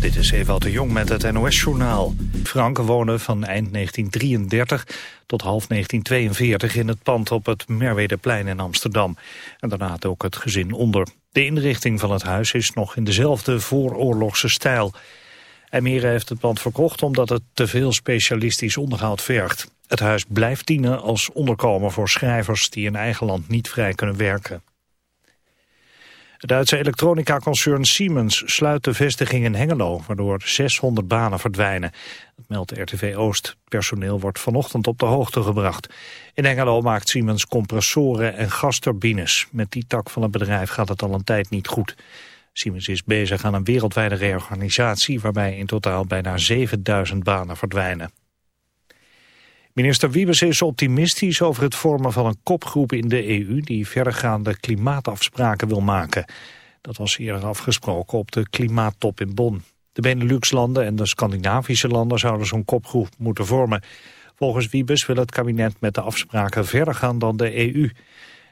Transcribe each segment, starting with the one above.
Dit is Ewout de Jong met het NOS-journaal. Franken wonen van eind 1933 tot half 1942 in het pand op het Merwedeplein in Amsterdam. En daarna ook het gezin onder. De inrichting van het huis is nog in dezelfde vooroorlogse stijl. Emire heeft het pand verkocht omdat het te veel specialistisch onderhoud vergt. Het huis blijft dienen als onderkomen voor schrijvers die in eigen land niet vrij kunnen werken. Het Duitse elektronica-concern Siemens sluit de vestiging in Hengelo, waardoor 600 banen verdwijnen. Dat meldt RTV Oost. Personeel wordt vanochtend op de hoogte gebracht. In Hengelo maakt Siemens compressoren en gasturbines. Met die tak van het bedrijf gaat het al een tijd niet goed. Siemens is bezig aan een wereldwijde reorganisatie... waarbij in totaal bijna 7000 banen verdwijnen. Minister Wiebes is optimistisch over het vormen van een kopgroep in de EU die verregaande klimaatafspraken wil maken. Dat was eerder afgesproken op de klimaattop in Bonn. De Benelux-landen en de Scandinavische landen zouden zo'n kopgroep moeten vormen. Volgens Wiebes wil het kabinet met de afspraken verder gaan dan de EU.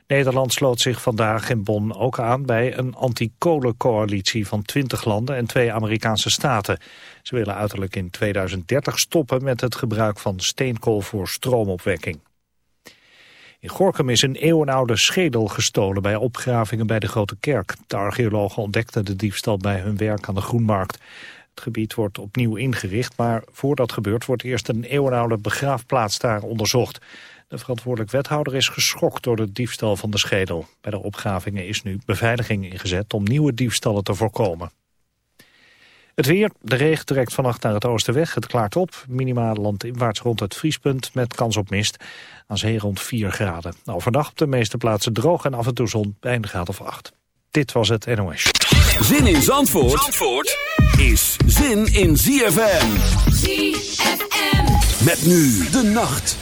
Nederland sloot zich vandaag in Bonn ook aan bij een anti-kolencoalitie van 20 landen en twee Amerikaanse staten. Ze willen uiterlijk in 2030 stoppen met het gebruik van steenkool voor stroomopwekking. In Gorkum is een eeuwenoude schedel gestolen bij opgravingen bij de Grote Kerk. De archeologen ontdekten de diefstal bij hun werk aan de Groenmarkt. Het gebied wordt opnieuw ingericht, maar voordat dat gebeurt wordt eerst een eeuwenoude begraafplaats daar onderzocht. De verantwoordelijk wethouder is geschokt door de diefstal van de schedel. Bij de opgravingen is nu beveiliging ingezet om nieuwe diefstallen te voorkomen. Het weer, de regen trekt vannacht naar het oosten weg. Het klaart op, minimaal landinwaarts rond het vriespunt met kans op mist. Aan zee rond 4 graden. Overdag op de meeste plaatsen droog en af en toe zon bij een graad of 8. Dit was het NOS. Zin in Zandvoort, Zandvoort is zin in ZFM. ZFM. Met nu de nacht.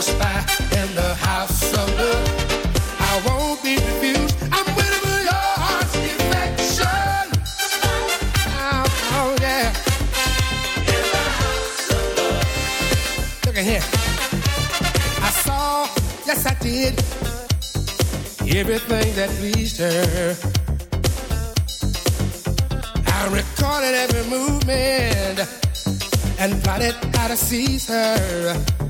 in the house of love. I won't be refused. I'm waiting for your heart's affection. Oh, oh, yeah. In the house of love. Look at here. I saw, yes I did, everything that pleased her. I recorded every movement and plotted how to seize her.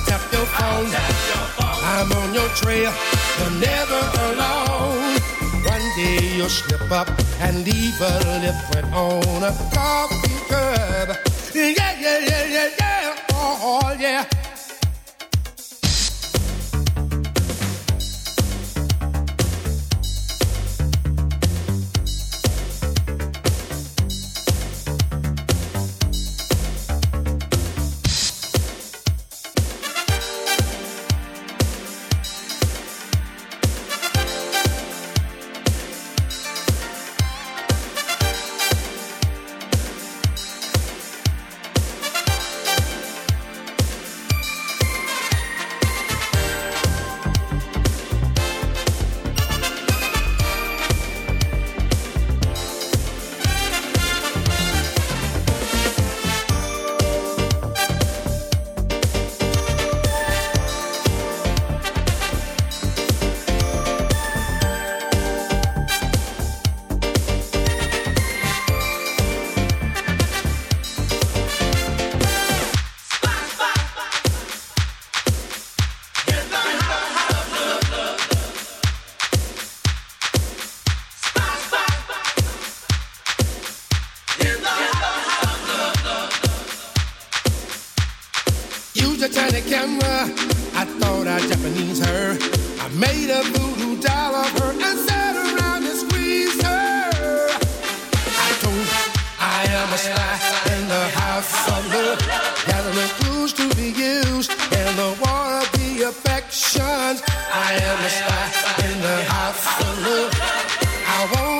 I'll tap your phone. I'm on your trail. You're never alone. One day you'll slip up and leave a lip print on a coffee cup. Yeah, yeah, yeah, yeah, yeah. Oh yeah. Used a tiny camera. I thought I Japanese her. I made a voodoo doll of her and sat around and squeezed her. I told I am a spy in the house of love, gathering clues to be used in the war of the affections. I am a spy in the house of love. I won't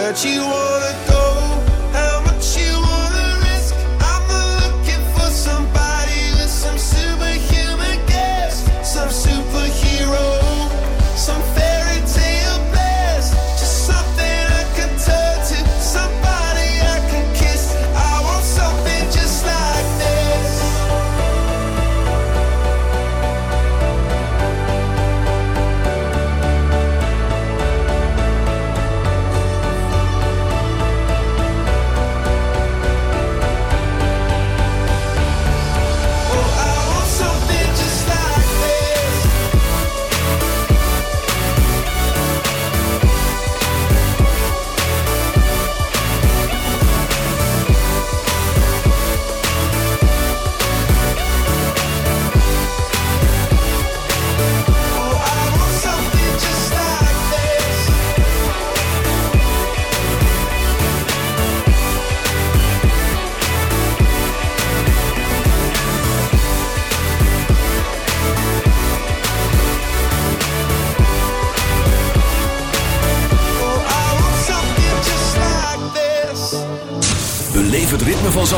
That you want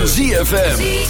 van ZFM.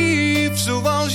zoals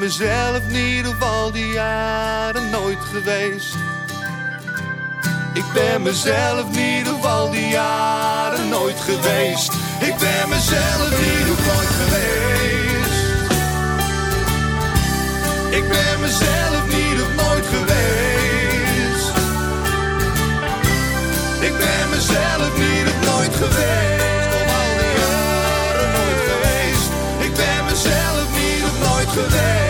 Mezelf niet op al die jaren nooit geweest. Ik ben mezelf niet op al die jaren nooit geweest. Ik ben mezelf niet op nooit geweest. Ik ben mezelf niet op nooit geweest. Ik ben mezelf niet op nooit geweest. Ik ben mezelf niet op nooit geweest.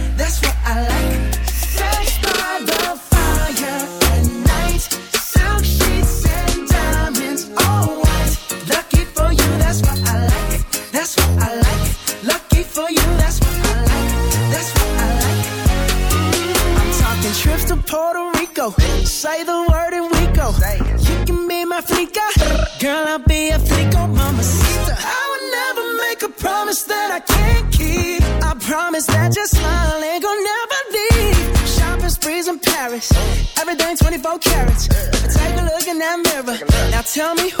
Tell me who's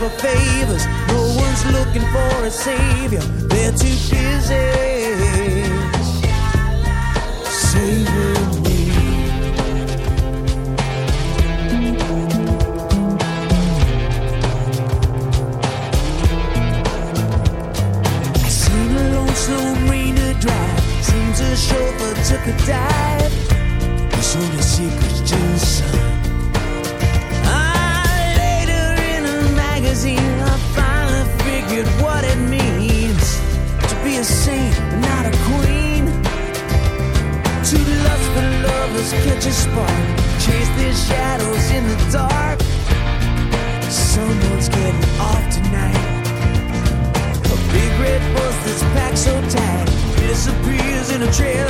for favors. No one's looking for a savior. They're too busy saving me. I seen a lone slow marina drive. Seems a chauffeur took a dive. It's only secrets lovers catch a spark, chase their shadows in the dark. Someone's getting off tonight. A big red bus that's packed so tight disappears in a trail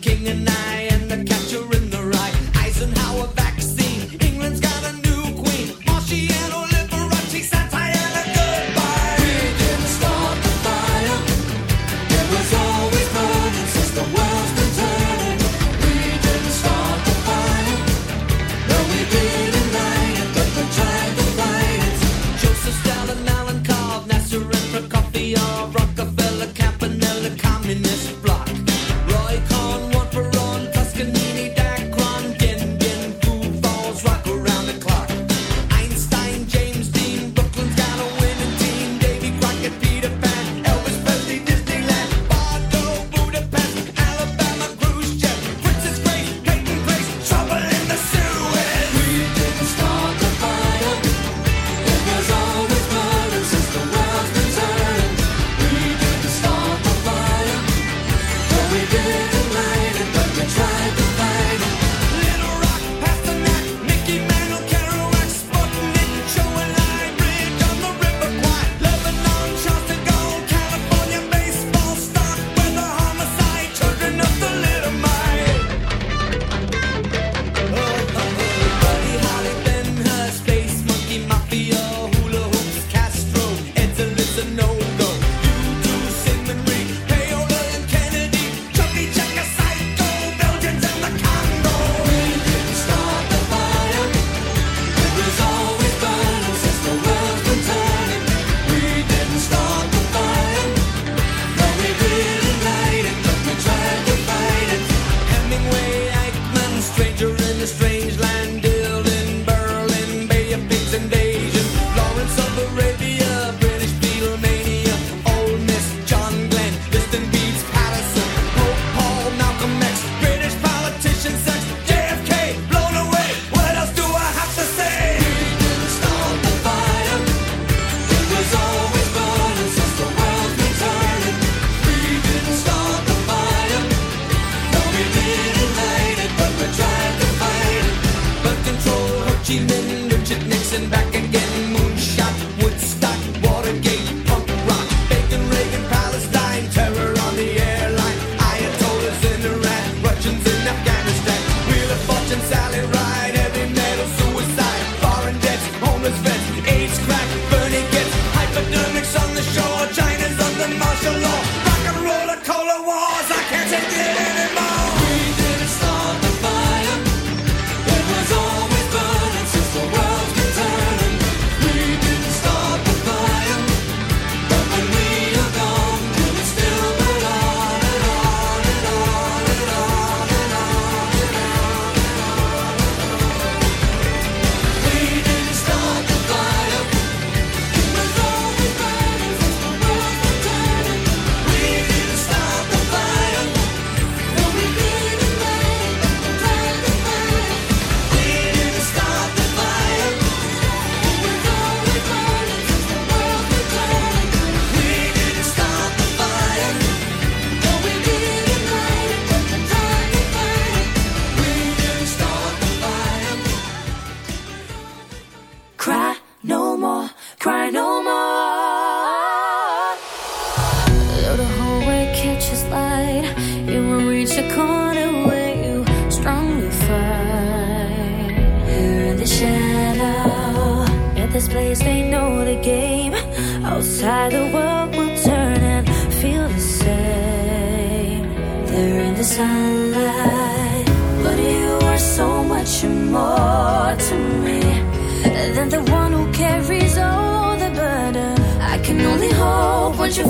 king and I.